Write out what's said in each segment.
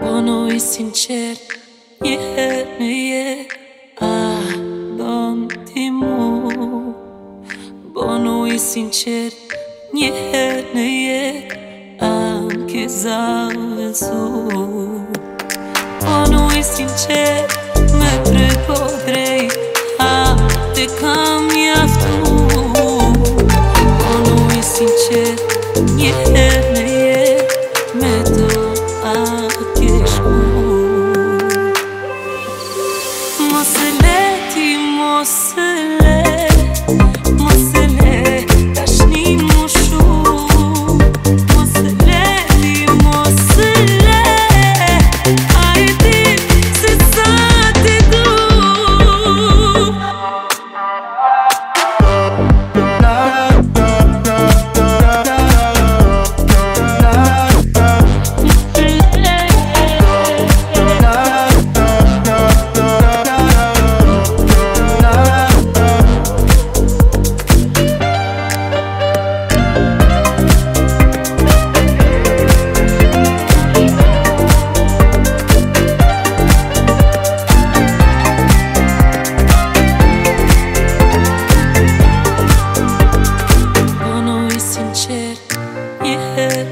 Po nu i sinqer, njerë njerë, a don timu Po nu i sinqer, njerë njerë, a ke zavën su Po nu i sinqer, me prepoj Më dëgjo me të arkësh Mos e lëti mos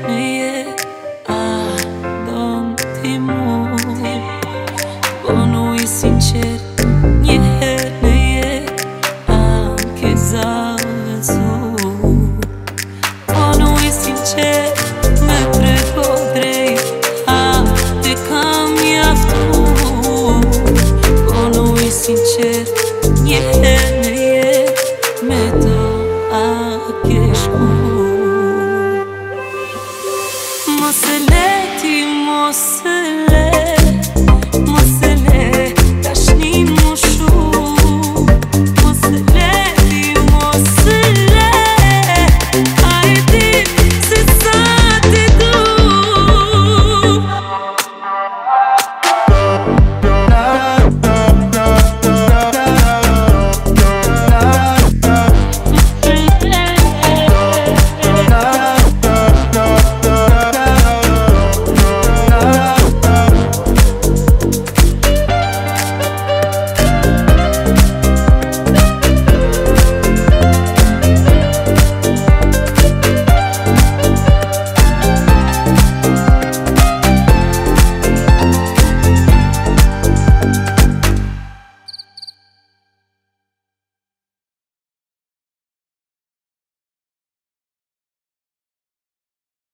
Nu e Adam Timur sincer Mos e leti,